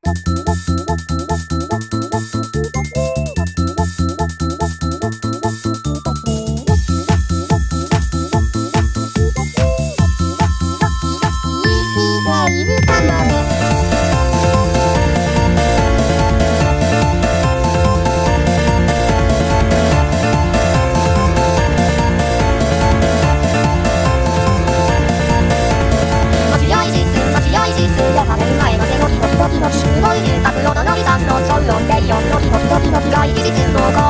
「ドキド」のソロで4の日もひどきの被害事実報